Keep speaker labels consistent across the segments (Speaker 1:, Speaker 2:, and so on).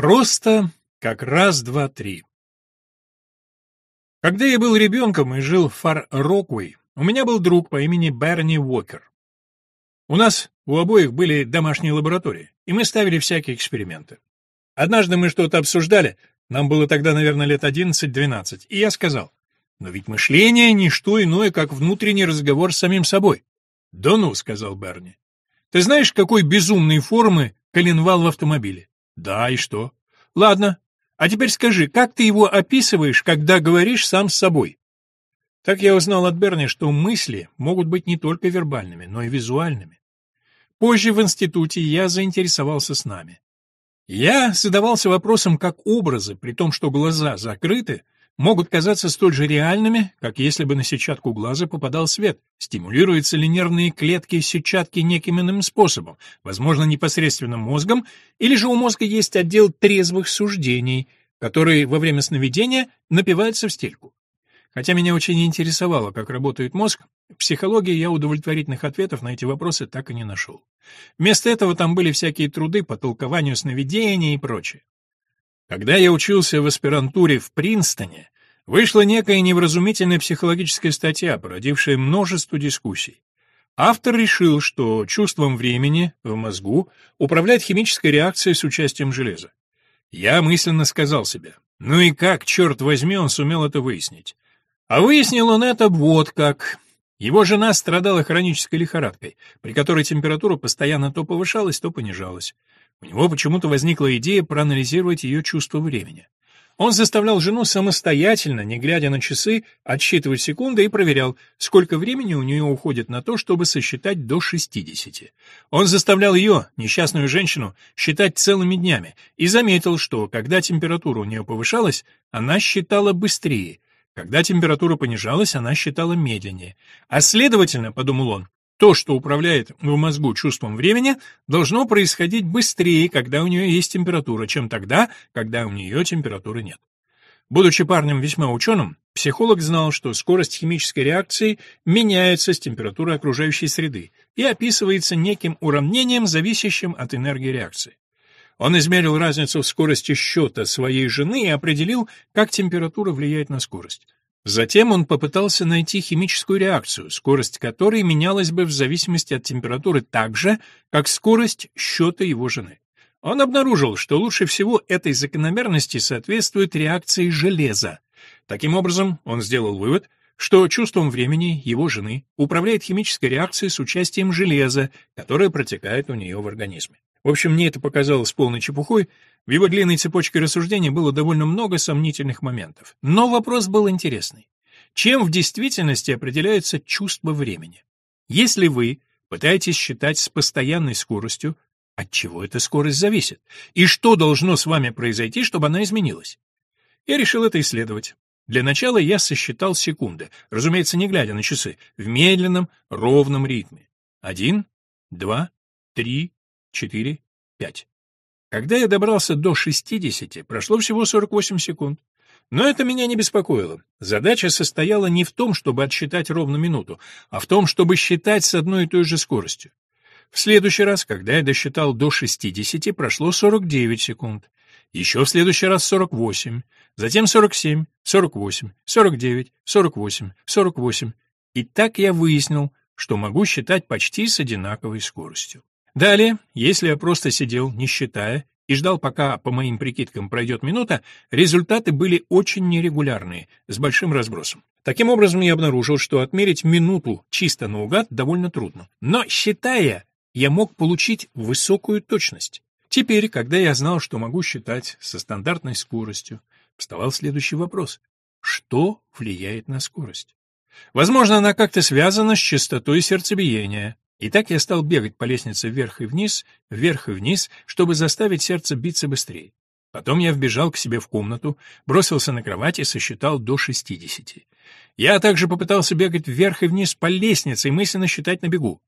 Speaker 1: Просто как раз, два, три. Когда я был ребенком и жил в Фар-Роквей, у меня был друг по имени Берни Уокер. У нас у обоих были домашние лаборатории, и мы ставили всякие эксперименты. Однажды мы что-то обсуждали, нам было тогда, наверное, лет 11-12, и я сказал, «Но ведь мышление — не что иное, как внутренний разговор с самим собой». «Да ну», — сказал Берни. «Ты знаешь, какой безумной формы коленвал в автомобиле? Да, и что? Ладно. А теперь скажи, как ты его описываешь, когда говоришь сам с собой? Так я узнал от Берни, что мысли могут быть не только вербальными, но и визуальными. Позже в институте я заинтересовался с нами. Я задавался вопросом, как образы, при том, что глаза закрыты, могут казаться столь же реальными, как если бы на сетчатку глаза попадал свет. Стимулируются ли нервные клетки сетчатки неким иным способом, возможно, непосредственно мозгом, или же у мозга есть отдел трезвых суждений, который во время сновидения напивается в стельку. Хотя меня очень интересовало, как работает мозг, в психологии я удовлетворительных ответов на эти вопросы так и не нашел. Вместо этого там были всякие труды по толкованию сновидений и прочее. Когда я учился в аспирантуре в Принстоне, вышла некая невразумительная психологическая статья, породившая множество дискуссий. Автор решил, что чувством времени в мозгу управляет химическая реакция с участием железа. Я мысленно сказал себе, ну и как, черт возьми, он сумел это выяснить. А выяснил он это вот как. Его жена страдала хронической лихорадкой, при которой температура постоянно то повышалась, то понижалась. У него почему-то возникла идея проанализировать ее чувство времени. Он заставлял жену самостоятельно, не глядя на часы, отсчитывать секунды и проверял, сколько времени у нее уходит на то, чтобы сосчитать до 60. Он заставлял ее, несчастную женщину, считать целыми днями и заметил, что, когда температура у нее повышалась, она считала быстрее, когда температура понижалась, она считала медленнее. А следовательно, подумал он, то, что управляет в мозгу чувством времени, должно происходить быстрее, когда у нее есть температура, чем тогда, когда у нее температуры нет. Будучи парнем весьма ученым, психолог знал, что скорость химической реакции меняется с температурой окружающей среды и описывается неким уравнением, зависящим от энергии реакции. Он измерил разницу в скорости счета своей жены и определил, как температура влияет на скорость. Затем он попытался найти химическую реакцию, скорость которой менялась бы в зависимости от температуры так же, как скорость счета его жены. Он обнаружил, что лучше всего этой закономерности соответствует реакции железа. Таким образом, он сделал вывод, что чувством времени его жены управляет химическая реакция с участием железа, которая протекает у нее в организме. В общем, мне это показалось полной чепухой, в его длинной цепочке рассуждений было довольно много сомнительных моментов. Но вопрос был интересный. Чем в действительности определяется чувство времени? Если вы пытаетесь считать с постоянной скоростью, от чего эта скорость зависит, и что должно с вами произойти, чтобы она изменилась? Я решил это исследовать. Для начала я сосчитал секунды, разумеется, не глядя на часы, в медленном, ровном ритме. Один, два, три, четыре, пять. Когда я добрался до 60, прошло всего 48 секунд. Но это меня не беспокоило. Задача состояла не в том, чтобы отсчитать ровно минуту, а в том, чтобы считать с одной и той же скоростью. В следующий раз, когда я досчитал до 60, прошло 49 секунд. Еще в следующий раз 48, затем 47, 48, 49, 48, 48. И так я выяснил, что могу считать почти с одинаковой скоростью. Далее, если я просто сидел, не считая, и ждал, пока, по моим прикидкам, пройдет минута, результаты были очень нерегулярные, с большим разбросом. Таким образом, я обнаружил, что отмерить минуту чисто наугад довольно трудно. Но, считая, я мог получить высокую точность. Теперь, когда я знал, что могу считать со стандартной скоростью, вставал следующий вопрос. Что влияет на скорость? Возможно, она как-то связана с частотой сердцебиения, и так я стал бегать по лестнице вверх и вниз, вверх и вниз, чтобы заставить сердце биться быстрее. Потом я вбежал к себе в комнату, бросился на кровать и сосчитал до 60. Я также попытался бегать вверх и вниз по лестнице и мысленно считать на бегу.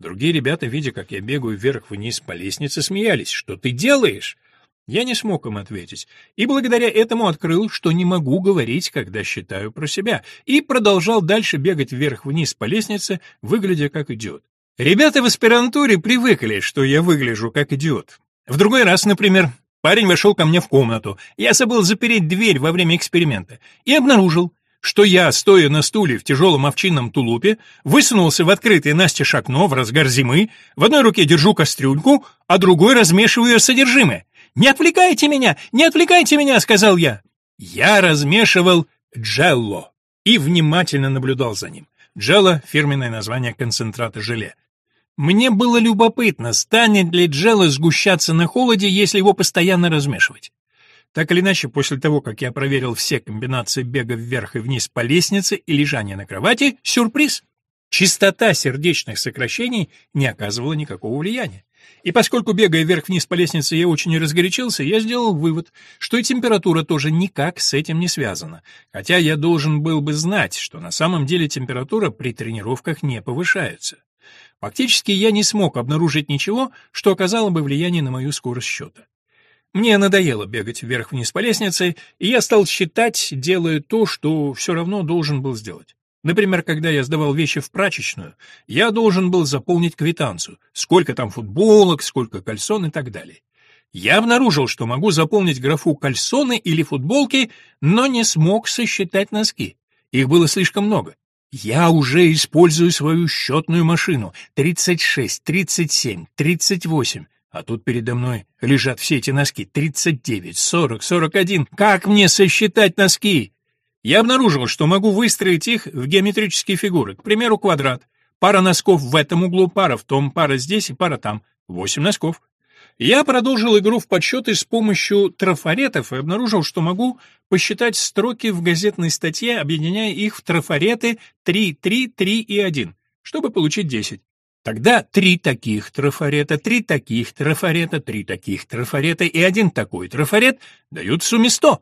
Speaker 1: Другие ребята, видя, как я бегаю вверх-вниз по лестнице, смеялись. «Что ты делаешь?» Я не смог им ответить, и благодаря этому открыл, что не могу говорить, когда считаю про себя, и продолжал дальше бегать вверх-вниз по лестнице, выглядя как идиот. Ребята в аспирантуре привыкли, что я выгляжу как идиот. В другой раз, например, парень вошел ко мне в комнату, я забыл запереть дверь во время эксперимента и обнаружил, что я, стоя на стуле в тяжелом овчинном тулупе, высунулся в открытое настежь окно в разгар зимы, в одной руке держу кастрюльку, а другой размешиваю ее содержимое. «Не отвлекайте меня! Не отвлекайте меня!» — сказал я. Я размешивал джелло и внимательно наблюдал за ним. Джелло — фирменное название концентрата желе. Мне было любопытно, станет ли Джелла сгущаться на холоде, если его постоянно размешивать. Так или иначе, после того, как я проверил все комбинации бега вверх и вниз по лестнице и лежания на кровати, сюрприз. Частота сердечных сокращений не оказывала никакого влияния. И поскольку, бегая вверх-вниз по лестнице, я очень разгорячился, я сделал вывод, что и температура тоже никак с этим не связана. Хотя я должен был бы знать, что на самом деле температура при тренировках не повышается. Фактически я не смог обнаружить ничего, что оказало бы влияние на мою скорость счета. Мне надоело бегать вверх-вниз по лестнице, и я стал считать, делая то, что все равно должен был сделать. Например, когда я сдавал вещи в прачечную, я должен был заполнить квитанцию, сколько там футболок, сколько кальсон и так далее. Я обнаружил, что могу заполнить графу кальсоны или футболки, но не смог сосчитать носки. Их было слишком много. Я уже использую свою счетную машину. 36, 37, 38. А тут передо мной лежат все эти носки. 39, 40, 41. Как мне сосчитать носки? Я обнаружил, что могу выстроить их в геометрические фигуры. К примеру, квадрат. Пара носков в этом углу, пара в том, пара здесь и пара там. Восемь носков. Я продолжил игру в подсчеты с помощью трафаретов и обнаружил, что могу посчитать строки в газетной статье, объединяя их в трафареты 3, 3, 3 и 1, чтобы получить 10. Тогда три таких трафарета, три таких трафарета, три таких трафарета и один такой трафарет дают в сумме 100.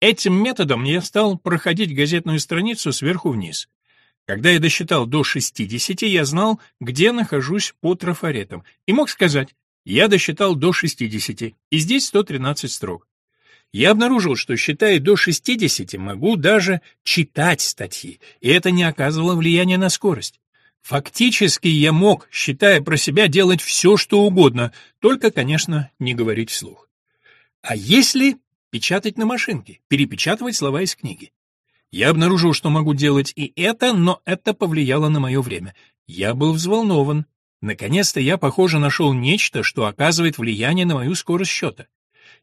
Speaker 1: Этим методом я стал проходить газетную страницу сверху вниз. Когда я досчитал до 60, я знал, где нахожусь по трафаретам, и мог сказать, я досчитал до 60, и здесь 113 строк. Я обнаружил, что, считая до 60, могу даже читать статьи, и это не оказывало влияния на скорость. Фактически я мог, считая про себя, делать все, что угодно, только, конечно, не говорить вслух. А если печатать на машинке, перепечатывать слова из книги? Я обнаружил, что могу делать и это, но это повлияло на мое время. Я был взволнован, Наконец-то я, похоже, нашел нечто, что оказывает влияние на мою скорость счета.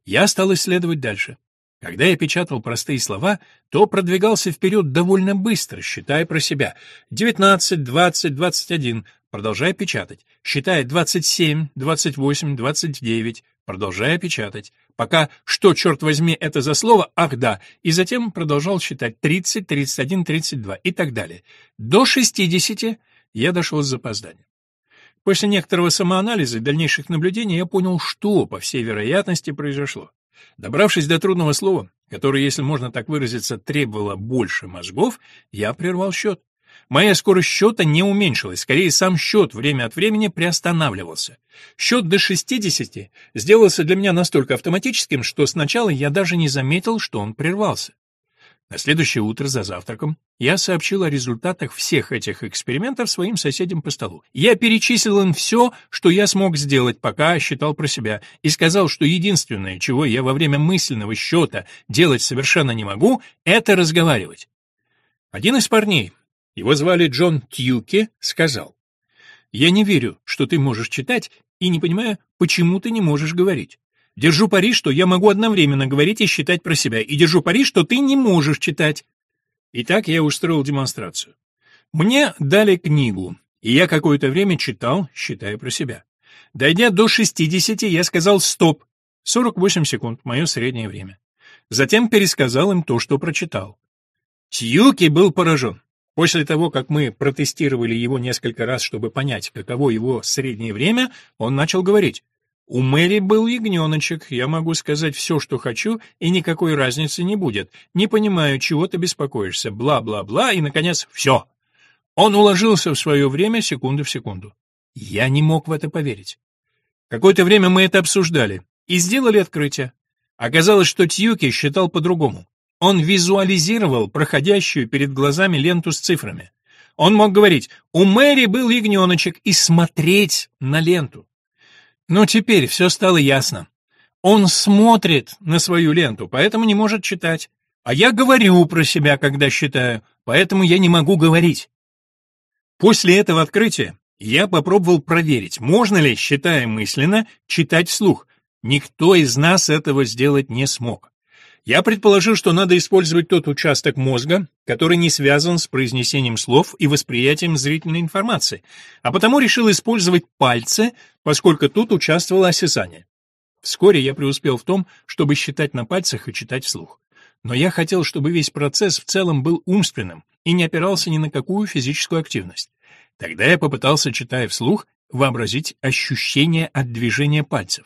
Speaker 1: Я стал исследовать дальше. Когда я печатал простые слова, то продвигался вперед довольно быстро, считая про себя. 19, 20, 21, продолжая печатать. Считая 27, 28, 29, продолжая печатать. Пока «что, черт возьми, это за слово? Ах, да!» И затем продолжал считать 30, 31, 32 и так далее. До 60 я дошел с запозданием. После некоторого самоанализа и дальнейших наблюдений я понял, что, по всей вероятности, произошло. Добравшись до трудного слова, которое, если можно так выразиться, требовало больше мозгов, я прервал счет. Моя скорость счета не уменьшилась, скорее сам счет время от времени приостанавливался. Счет до 60 сделался для меня настолько автоматическим, что сначала я даже не заметил, что он прервался. На следующее утро за завтраком я сообщил о результатах всех этих экспериментов своим соседям по столу. Я перечислил им все, что я смог сделать, пока считал про себя, и сказал, что единственное, чего я во время мысленного счета делать совершенно не могу, это разговаривать. Один из парней, его звали Джон Тьюки, сказал, «Я не верю, что ты можешь читать, и не понимаю, почему ты не можешь говорить. Держу пари, что я могу одновременно говорить и считать про себя, и держу пари, что ты не можешь читать. Итак, я устроил демонстрацию. Мне дали книгу, и я какое-то время читал, считая про себя. Дойдя до 60, я сказал «стоп». 48 секунд, мое среднее время. Затем пересказал им то, что прочитал. Тьюки был поражен. После того, как мы протестировали его несколько раз, чтобы понять, каково его среднее время, он начал говорить. У Мэри был ягненочек, я могу сказать все, что хочу, и никакой разницы не будет. Не понимаю, чего ты беспокоишься, бла-бла-бла, и, наконец, все. Он уложился в свое время секунду в секунду. Я не мог в это поверить. Какое-то время мы это обсуждали и сделали открытие. Оказалось, что Тьюки считал по-другому. Он визуализировал проходящую перед глазами ленту с цифрами. Он мог говорить «У Мэри был ягненочек» и смотреть на ленту. Но теперь все стало ясно. Он смотрит на свою ленту, поэтому не может читать. А я говорю про себя, когда считаю, поэтому я не могу говорить. После этого открытия я попробовал проверить, можно ли, считая мысленно, читать вслух. Никто из нас этого сделать не смог. Я предположил, что надо использовать тот участок мозга, который не связан с произнесением слов и восприятием зрительной информации, а потому решил использовать пальцы, поскольку тут участвовало осязание. Вскоре я преуспел в том, чтобы считать на пальцах и читать вслух. Но я хотел, чтобы весь процесс в целом был умственным и не опирался ни на какую физическую активность. Тогда я попытался, читая вслух, вообразить ощущение от движения пальцев.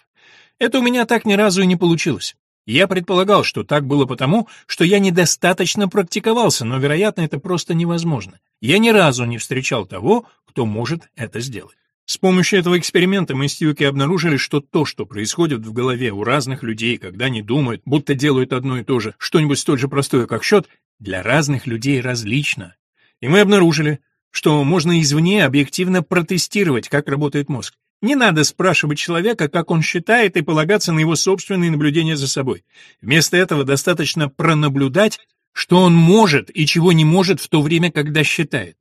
Speaker 1: Это у меня так ни разу и не получилось. Я предполагал, что так было потому, что я недостаточно практиковался, но, вероятно, это просто невозможно. Я ни разу не встречал того, кто может это сделать. С помощью этого эксперимента мы с Тьюки обнаружили, что то, что происходит в голове у разных людей, когда они думают, будто делают одно и то же, что-нибудь столь же простое, как счет, для разных людей различно. И мы обнаружили, что можно извне объективно протестировать, как работает мозг. Не надо спрашивать человека, как он считает, и полагаться на его собственные наблюдения за собой. Вместо этого достаточно пронаблюдать, что он может и чего не может в то время, когда считает.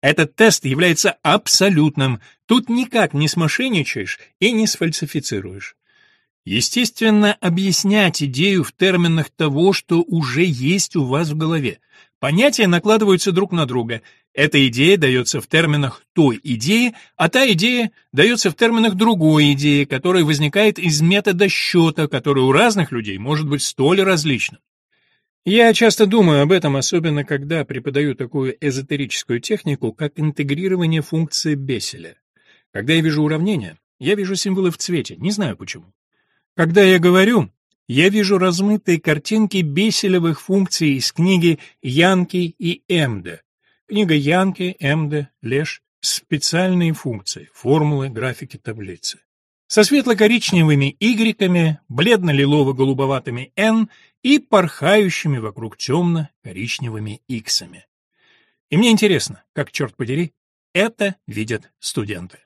Speaker 1: Этот тест является абсолютным, тут никак не смошенничаешь и не сфальсифицируешь. Естественно, объяснять идею в терминах того, что уже есть у вас в голове. Понятия накладываются друг на друга, эта идея дается в терминах той идеи, а та идея дается в терминах другой идеи, которая возникает из метода счета, который у разных людей может быть столь различным. Я часто думаю об этом, особенно когда преподаю такую эзотерическую технику, как интегрирование функции Бесселя. Когда я вижу уравнение, я вижу символы в цвете, не знаю почему. Когда я говорю, я вижу размытые картинки беселевых функций из книги Янки и Эмде. Книга Янки МД, Леш «Специальные функции. Формулы графики таблицы» со светло-коричневыми игреками, бледно-лилово-голубоватыми n и порхающими вокруг темно-коричневыми «Иксами». И мне интересно, как, черт подери, это видят студенты.